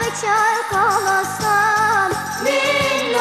bir çay kalasam Min